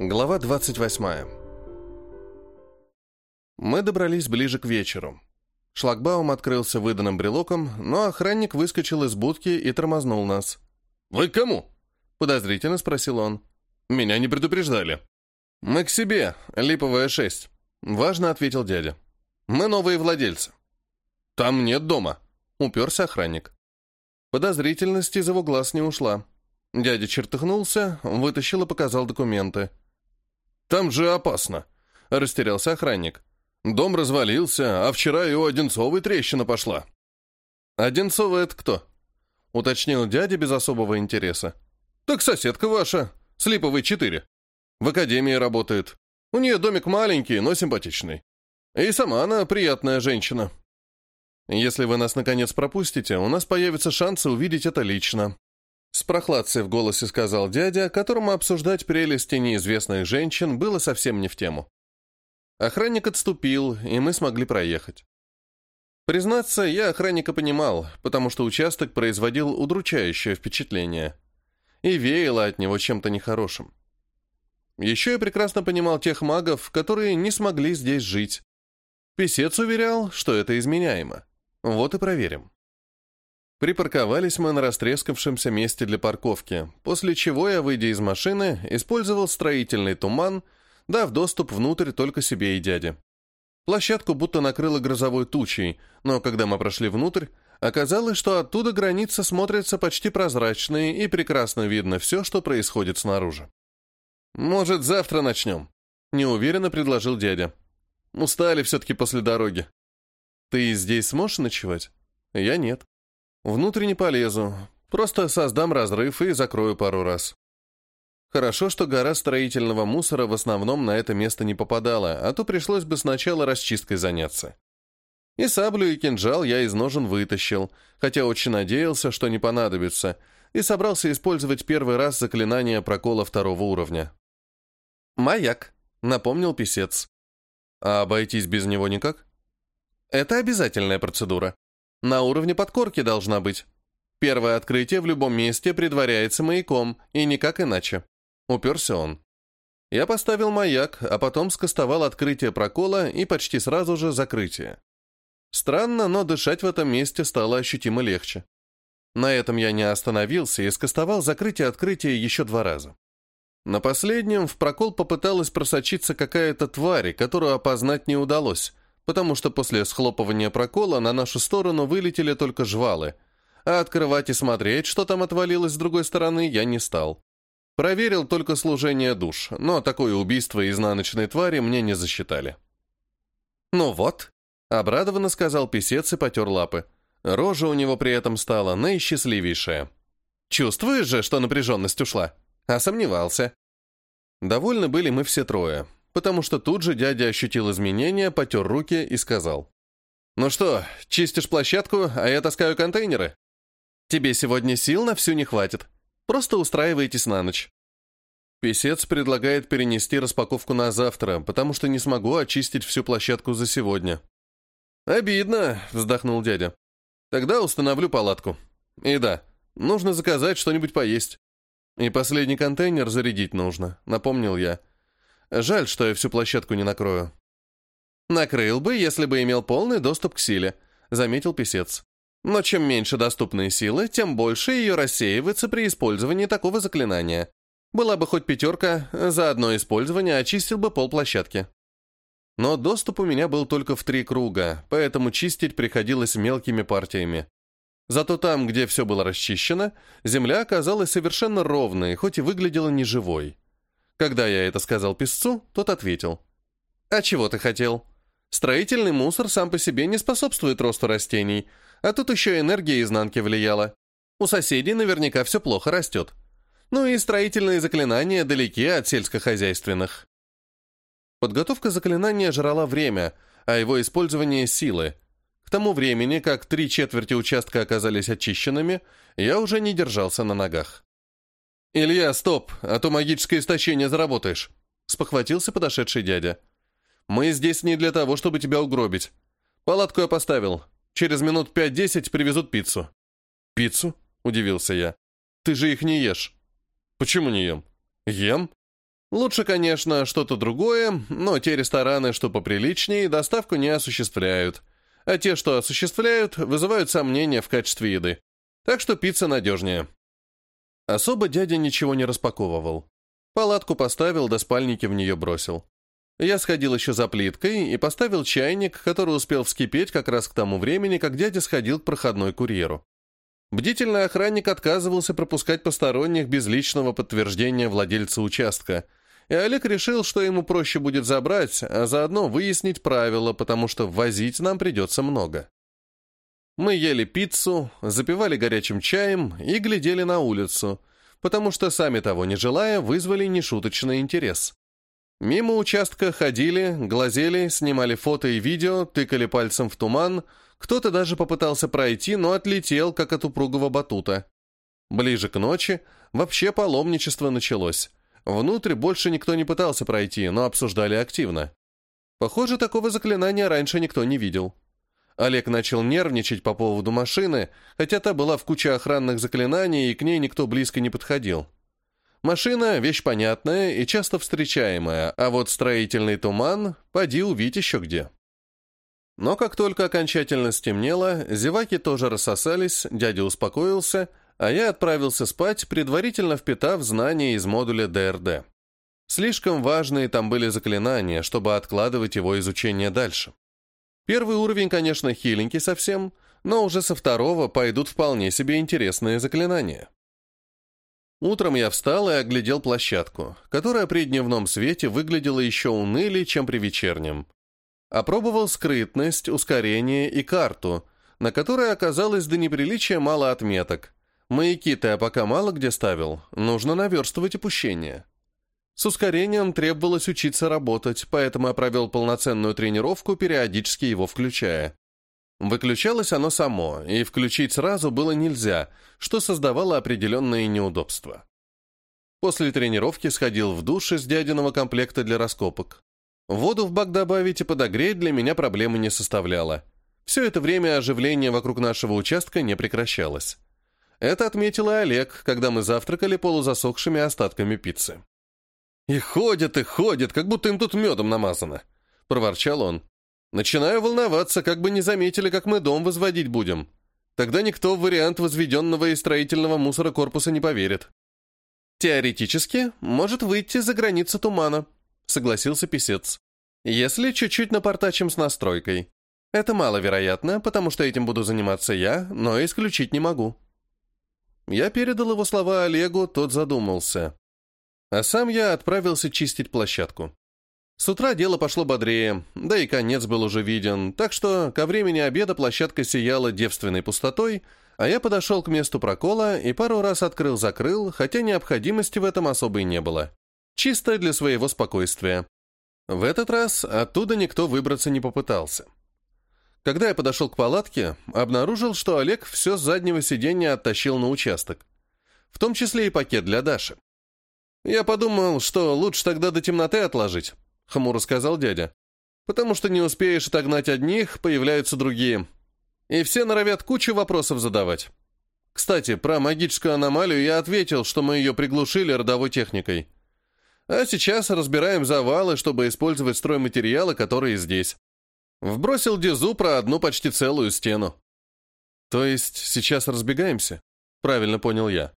Глава 28. Мы добрались ближе к вечеру. Шлагбаум открылся выданным брелоком, но охранник выскочил из будки и тормознул нас. «Вы к кому?» — подозрительно спросил он. «Меня не предупреждали». «Мы к себе, Липовая 6», — важно ответил дядя. «Мы новые владельцы». «Там нет дома», — уперся охранник. Подозрительность из его глаз не ушла. Дядя чертыхнулся, вытащил и показал документы. «Там же опасно», — растерялся охранник. «Дом развалился, а вчера и у Одинцовой трещина пошла». «Одинцова — это кто?» — уточнил дядя без особого интереса. «Так соседка ваша, с Липовой 4. В академии работает. У нее домик маленький, но симпатичный. И сама она приятная женщина». «Если вы нас наконец пропустите, у нас появится шанс увидеть это лично», с прохладцей в голосе сказал дядя, которому обсуждать прелести неизвестных женщин было совсем не в тему. Охранник отступил, и мы смогли проехать. Признаться, я охранника понимал, потому что участок производил удручающее впечатление. И веяло от него чем-то нехорошим. Еще я прекрасно понимал тех магов, которые не смогли здесь жить. Песец уверял, что это изменяемо. Вот и проверим. Припарковались мы на растрескавшемся месте для парковки, после чего я, выйдя из машины, использовал строительный туман, дав доступ внутрь только себе и дяде. Площадку будто накрыло грозовой тучей, но когда мы прошли внутрь, оказалось, что оттуда граница смотрится почти прозрачной и прекрасно видно все, что происходит снаружи. «Может, завтра начнем?» — неуверенно предложил дядя. «Устали все-таки после дороги». «Ты здесь сможешь ночевать?» «Я нет». Внутрь не полезу, просто создам разрыв и закрою пару раз. Хорошо, что гора строительного мусора в основном на это место не попадала, а то пришлось бы сначала расчисткой заняться. И саблю, и кинжал я из ножен вытащил, хотя очень надеялся, что не понадобится, и собрался использовать первый раз заклинание прокола второго уровня. «Маяк», — напомнил писец. «А обойтись без него никак?» «Это обязательная процедура. На уровне подкорки должна быть. Первое открытие в любом месте предваряется маяком, и никак иначе. Уперся он. Я поставил маяк, а потом скостовал открытие прокола и почти сразу же закрытие. Странно, но дышать в этом месте стало ощутимо легче. На этом я не остановился и скостовал закрытие-открытие еще два раза. На последнем в прокол попыталась просочиться какая-то тварь, которую опознать не удалось, потому что после схлопывания прокола на нашу сторону вылетели только жвалы, а открывать и смотреть, что там отвалилось с другой стороны, я не стал. Проверил только служение душ, но такое убийство изнаночной твари мне не засчитали. «Ну вот», — обрадованно сказал писец и потер лапы. Рожа у него при этом стала наисчастливейшая. «Чувствуешь же, что напряженность ушла?» А сомневался. Довольны были мы все трое, потому что тут же дядя ощутил изменения, потер руки и сказал. «Ну что, чистишь площадку, а я таскаю контейнеры? Тебе сегодня сил на всю не хватит. Просто устраивайтесь на ночь». Песец предлагает перенести распаковку на завтра, потому что не смогу очистить всю площадку за сегодня. «Обидно», — вздохнул дядя. «Тогда установлю палатку. И да, нужно заказать что-нибудь поесть. И последний контейнер зарядить нужно», — напомнил я. Жаль, что я всю площадку не накрою. Накрыл бы, если бы имел полный доступ к силе, заметил писец. Но чем меньше доступные силы, тем больше ее рассеивается при использовании такого заклинания. Была бы хоть пятерка, за одно использование очистил бы пол площадки. Но доступ у меня был только в три круга, поэтому чистить приходилось мелкими партиями. Зато там, где все было расчищено, земля оказалась совершенно ровной, хоть и выглядела неживой. Когда я это сказал писцу, тот ответил. «А чего ты хотел? Строительный мусор сам по себе не способствует росту растений, а тут еще энергия изнанки влияла. У соседей наверняка все плохо растет. Ну и строительные заклинания далеки от сельскохозяйственных». Подготовка заклинания жрала время, а его использование — силы. К тому времени, как три четверти участка оказались очищенными, я уже не держался на ногах. «Илья, стоп, а то магическое истощение заработаешь», — спохватился подошедший дядя. «Мы здесь не для того, чтобы тебя угробить. Палатку я поставил. Через минут пять-десять привезут пиццу». «Пиццу?» — удивился я. «Ты же их не ешь». «Почему не ем?» «Ем». Лучше, конечно, что-то другое, но те рестораны, что поприличнее, доставку не осуществляют, а те, что осуществляют, вызывают сомнения в качестве еды. Так что пицца надежнее. Особо дядя ничего не распаковывал. Палатку поставил, да спальники в нее бросил. Я сходил еще за плиткой и поставил чайник, который успел вскипеть как раз к тому времени, как дядя сходил к проходной курьеру. Бдительный охранник отказывался пропускать посторонних без личного подтверждения владельца участка, и Олег решил, что ему проще будет забрать, а заодно выяснить правила, потому что возить нам придется много. Мы ели пиццу, запивали горячим чаем и глядели на улицу, потому что, сами того не желая, вызвали нешуточный интерес. Мимо участка ходили, глазели, снимали фото и видео, тыкали пальцем в туман, кто-то даже попытался пройти, но отлетел, как от упругого батута. Ближе к ночи вообще паломничество началось. Внутрь больше никто не пытался пройти, но обсуждали активно. Похоже, такого заклинания раньше никто не видел. Олег начал нервничать по поводу машины, хотя та была в куче охранных заклинаний, и к ней никто близко не подходил. Машина — вещь понятная и часто встречаемая, а вот строительный туман — поди увидеть еще где. Но как только окончательно стемнело, зеваки тоже рассосались, дядя успокоился — а я отправился спать, предварительно впитав знания из модуля ДРД. Слишком важные там были заклинания, чтобы откладывать его изучение дальше. Первый уровень, конечно, хиленький совсем, но уже со второго пойдут вполне себе интересные заклинания. Утром я встал и оглядел площадку, которая при дневном свете выглядела еще унылее, чем при вечернем. Опробовал скрытность, ускорение и карту, на которой оказалось до неприличия мало отметок, Маяки-то я пока мало где ставил, нужно наверстывать опущение. С ускорением требовалось учиться работать, поэтому я провел полноценную тренировку, периодически его включая. Выключалось оно само, и включить сразу было нельзя, что создавало определенные неудобства. После тренировки сходил в душ из дядиного комплекта для раскопок. Воду в бак добавить и подогреть для меня проблемы не составляло. Все это время оживление вокруг нашего участка не прекращалось. Это отметил и Олег, когда мы завтракали полузасохшими остатками пиццы. «И ходят, и ходят, как будто им тут медом намазано», — проворчал он. «Начинаю волноваться, как бы не заметили, как мы дом возводить будем. Тогда никто в вариант возведенного и строительного мусора корпуса не поверит». «Теоретически, может выйти за границы тумана», — согласился писец. «Если чуть-чуть напортачим с настройкой. Это маловероятно, потому что этим буду заниматься я, но исключить не могу». Я передал его слова Олегу, тот задумался. А сам я отправился чистить площадку. С утра дело пошло бодрее, да и конец был уже виден, так что ко времени обеда площадка сияла девственной пустотой, а я подошел к месту прокола и пару раз открыл-закрыл, хотя необходимости в этом особой не было. Чисто для своего спокойствия. В этот раз оттуда никто выбраться не попытался. Когда я подошел к палатке, обнаружил, что Олег все с заднего сиденья оттащил на участок. В том числе и пакет для Даши. «Я подумал, что лучше тогда до темноты отложить», — хмуро сказал дядя. «Потому что не успеешь отогнать одних, появляются другие. И все норовят кучу вопросов задавать. Кстати, про магическую аномалию я ответил, что мы ее приглушили родовой техникой. А сейчас разбираем завалы, чтобы использовать стройматериалы, которые здесь. Вбросил Дизу про одну почти целую стену. То есть сейчас разбегаемся? Правильно понял я.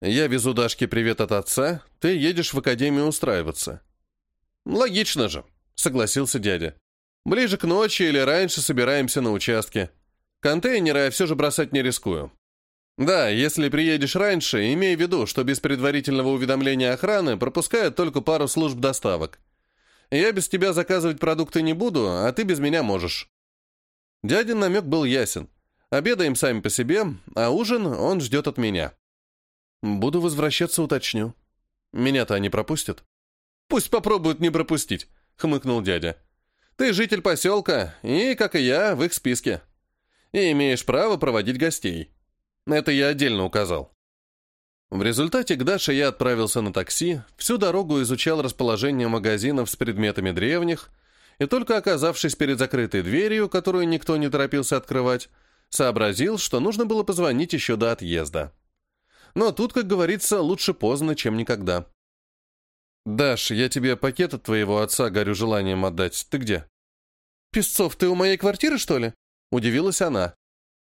Я везу Дашке привет от отца, ты едешь в академию устраиваться. Логично же, согласился дядя. Ближе к ночи или раньше собираемся на участке. Контейнеры я все же бросать не рискую. Да, если приедешь раньше, имей в виду, что без предварительного уведомления охраны пропускают только пару служб доставок. Я без тебя заказывать продукты не буду, а ты без меня можешь». Дядин намек был ясен. Обедаем сами по себе, а ужин он ждет от меня. Буду возвращаться, уточню. Меня-то они пропустят? Пусть попробуют не пропустить, хмыкнул дядя. Ты житель поселка, и, как и я, в их списке. И имеешь право проводить гостей. Это я отдельно указал. В результате к Даше я отправился на такси, всю дорогу изучал расположение магазинов с предметами древних, и только оказавшись перед закрытой дверью, которую никто не торопился открывать, сообразил, что нужно было позвонить еще до отъезда. Но тут, как говорится, лучше поздно, чем никогда. «Даш, я тебе пакет от твоего отца горю желанием отдать. Ты где?» «Песцов, ты у моей квартиры, что ли?» Удивилась она.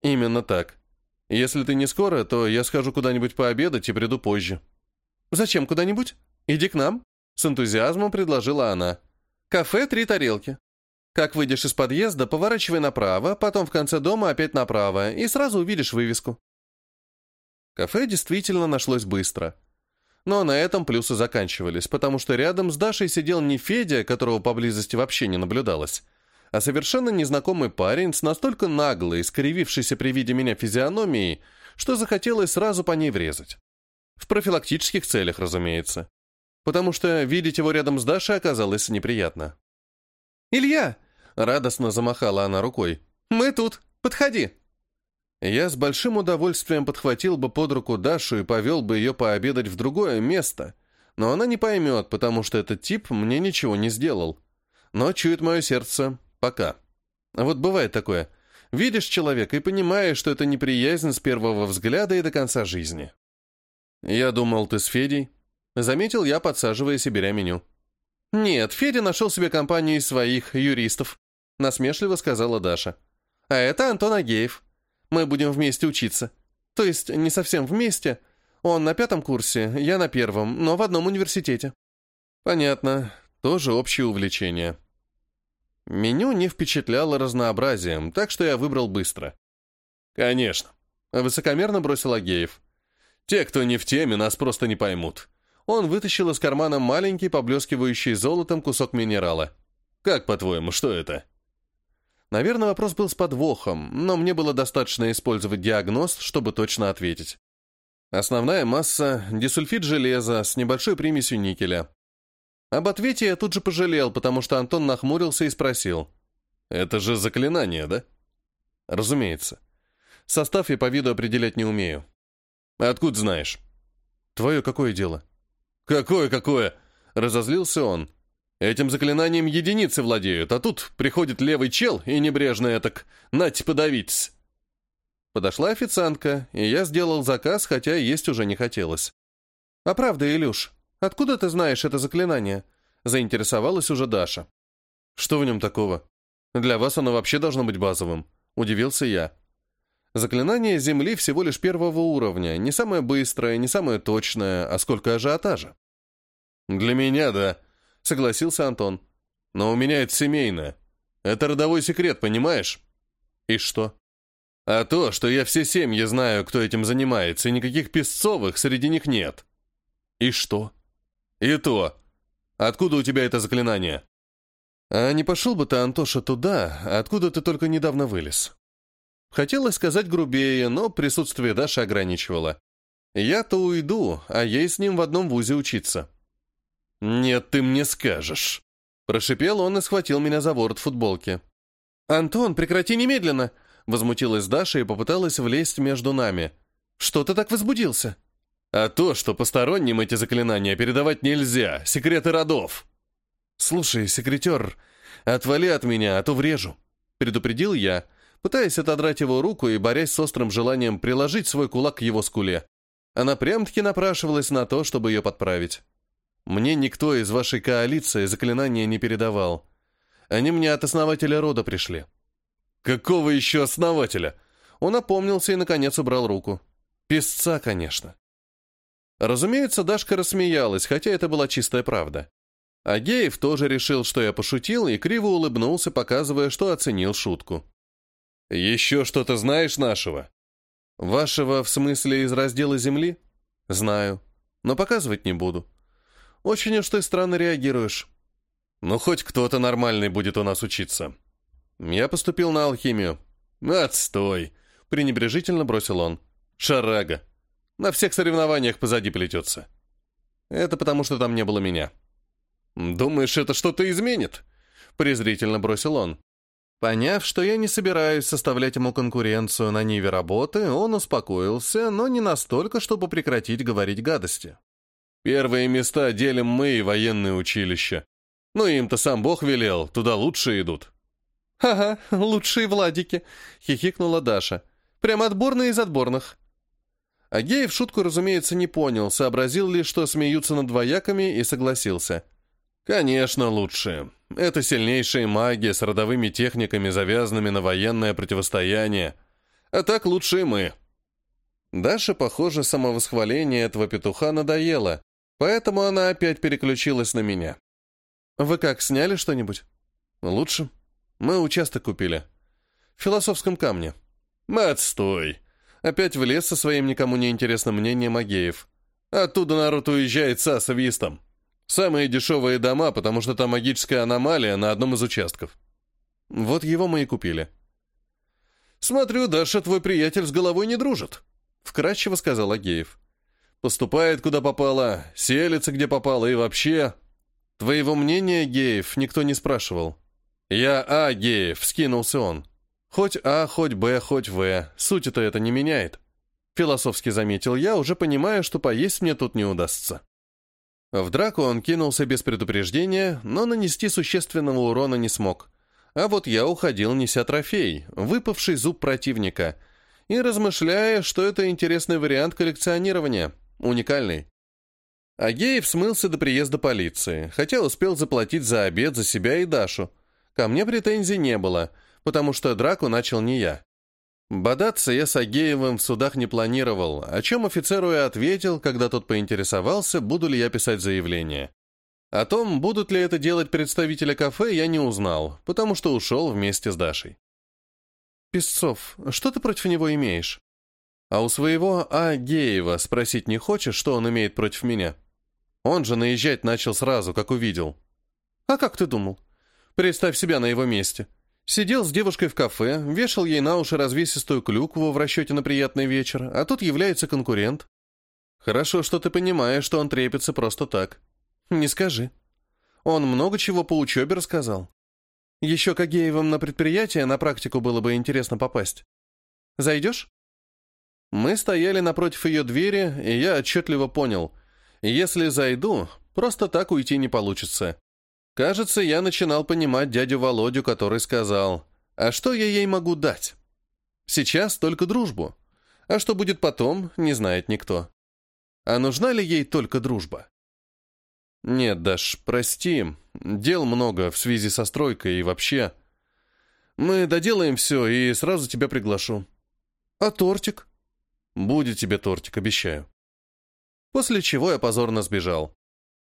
«Именно так. Если ты не скоро, то я схожу куда-нибудь пообедать и приду позже». «Зачем куда-нибудь? Иди к нам», — с энтузиазмом предложила она. «Кафе «Три тарелки». Как выйдешь из подъезда, поворачивай направо, потом в конце дома опять направо, и сразу увидишь вывеску». Кафе действительно нашлось быстро. Но на этом плюсы заканчивались, потому что рядом с Дашей сидел не Федя, которого поблизости вообще не наблюдалось, а совершенно незнакомый парень с настолько наглой, скривившейся при виде меня физиономией, что захотелось сразу по ней врезать. В профилактических целях, разумеется. Потому что видеть его рядом с Дашей оказалось неприятно. «Илья!» — радостно замахала она рукой. «Мы тут! Подходи!» Я с большим удовольствием подхватил бы под руку Дашу и повел бы ее пообедать в другое место, но она не поймет, потому что этот тип мне ничего не сделал. Но чует мое сердце пока. Вот бывает такое. Видишь человека и понимаешь, что это неприязнь с первого взгляда и до конца жизни. Я думал, ты с Федей. Заметил я, подсаживаясь и беря меню. «Нет, Федя нашел себе компанию из своих юристов», — насмешливо сказала Даша. «А это Антон Агеев. Мы будем вместе учиться. То есть не совсем вместе. Он на пятом курсе, я на первом, но в одном университете». «Понятно. Тоже общее увлечение». Меню не впечатляло разнообразием, так что я выбрал быстро. «Конечно», — высокомерно бросил Агеев. «Те, кто не в теме, нас просто не поймут». Он вытащил из кармана маленький, поблескивающий золотом кусок минерала. «Как, по-твоему, что это?» Наверное, вопрос был с подвохом, но мне было достаточно использовать диагноз, чтобы точно ответить. Основная масса – дисульфид железа с небольшой примесью никеля. Об ответе я тут же пожалел, потому что Антон нахмурился и спросил. «Это же заклинание, да?» «Разумеется. Состав я по виду определять не умею». «Откуда знаешь?» «Твое какое дело?» «Какое-какое?» — разозлился он. Этим заклинанием единицы владеют, а тут приходит левый чел и небрежно этак «нате подавитесь». Подошла официантка, и я сделал заказ, хотя есть уже не хотелось. «А правда, Илюш, откуда ты знаешь это заклинание?» Заинтересовалась уже Даша. «Что в нем такого? Для вас оно вообще должно быть базовым», — удивился я. Заклинание Земли всего лишь первого уровня, не самое быстрое, не самое точное, а сколько ажиотажа. «Для меня, да», согласился Антон. «Но у меня это семейное. Это родовой секрет, понимаешь?» «И что?» «А то, что я все семьи знаю, кто этим занимается, и никаких песцовых среди них нет». «И что?» «И то. Откуда у тебя это заклинание?» «А не пошел бы ты, Антоша, туда, откуда ты только недавно вылез?» Хотелось сказать грубее, но присутствие Даши ограничивало. «Я-то уйду, а ей с ним в одном вузе учиться». «Нет, ты мне скажешь!» Прошипел он и схватил меня за ворот футболки. «Антон, прекрати немедленно!» Возмутилась Даша и попыталась влезть между нами. «Что ты так возбудился?» «А то, что посторонним эти заклинания передавать нельзя, секреты родов!» «Слушай, секретер, отвали от меня, а то врежу!» Предупредил я, пытаясь отодрать его руку и борясь с острым желанием приложить свой кулак к его скуле. Она прям-таки напрашивалась на то, чтобы ее подправить. Мне никто из вашей коалиции заклинания не передавал. Они мне от основателя рода пришли». «Какого еще основателя?» Он опомнился и, наконец, убрал руку. «Песца, конечно». Разумеется, Дашка рассмеялась, хотя это была чистая правда. Агеев тоже решил, что я пошутил, и криво улыбнулся, показывая, что оценил шутку. «Еще что-то знаешь нашего?» «Вашего, в смысле, из раздела земли?» «Знаю, но показывать не буду. Очень уж ты странно реагируешь. Ну, хоть кто-то нормальный будет у нас учиться. Я поступил на алхимию. Отстой, пренебрежительно бросил он. Шарага. На всех соревнованиях позади плетется. Это потому, что там не было меня. Думаешь, это что-то изменит? Презрительно бросил он. Поняв, что я не собираюсь составлять ему конкуренцию на ниве работы, он успокоился, но не настолько, чтобы прекратить говорить гадости. Первые места делим мы и военные училища. Ну, им-то сам Бог велел, туда лучшие идут». «Ага, лучшие Владики», — хихикнула Даша. «Прям отборные из отборных». Агеев шутку, разумеется, не понял, сообразил лишь, что смеются над двояками, и согласился. «Конечно, лучше. Это сильнейшие маги с родовыми техниками, завязанными на военное противостояние. А так лучше и мы». Даше, похоже, самовосхваление этого петуха надоело, поэтому она опять переключилась на меня. «Вы как, сняли что-нибудь?» «Лучше. Мы участок купили. В философском камне». «Отстой!» Опять влез со своим никому не интересным мнением Агеев. «Оттуда народ уезжает со свистом. Самые дешевые дома, потому что там магическая аномалия на одном из участков». Вот его мы и купили. «Смотрю, Даша, твой приятель с головой не дружит», — вкратчиво сказал Агеев. «Поступает, куда попало, селится, где попало, и вообще...» «Твоего мнения, Геев, никто не спрашивал». «Я А, Геев», — скинулся он. «Хоть А, хоть Б, хоть В, суть-то это не меняет». Философски заметил я, уже понимая, что поесть мне тут не удастся. В драку он кинулся без предупреждения, но нанести существенного урона не смог. А вот я уходил, неся трофей, выпавший зуб противника, и размышляя, что это интересный вариант коллекционирования, уникальный. Агеев смылся до приезда полиции, хотя успел заплатить за обед за себя и Дашу. Ко мне претензий не было, потому что драку начал не я. Бодаться я с Агеевым в судах не планировал, о чем офицеру и ответил, когда тот поинтересовался, буду ли я писать заявление. О том, будут ли это делать представители кафе, я не узнал, потому что ушел вместе с Дашей. «Песцов, что ты против него имеешь?» «А у своего Агеева спросить не хочешь, что он имеет против меня?» Он же наезжать начал сразу, как увидел. А как ты думал? Представь себя на его месте. Сидел с девушкой в кафе, вешал ей на уши развесистую клюкву в расчете на приятный вечер, а тут является конкурент. Хорошо, что ты понимаешь, что он трепится просто так. Не скажи. Он много чего по учебе рассказал. Еще к Агеевым на предприятие на практику было бы интересно попасть. Зайдешь? Мы стояли напротив ее двери, и я отчетливо понял — если зайду, просто так уйти не получится. Кажется, я начинал понимать дядю Володю, который сказал, «А что я ей могу дать?» Сейчас только дружбу. А что будет потом, не знает никто. А нужна ли ей только дружба? Нет, Даш, прости, дел много в связи со стройкой и вообще. Мы доделаем все и сразу тебя приглашу. А тортик? Будет тебе тортик, обещаю после чего я позорно сбежал.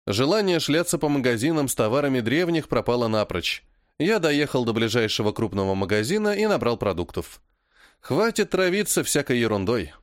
Желание шляться по магазинам с товарами древних пропало напрочь. Я доехал до ближайшего крупного магазина и набрал продуктов. Хватит травиться всякой ерундой.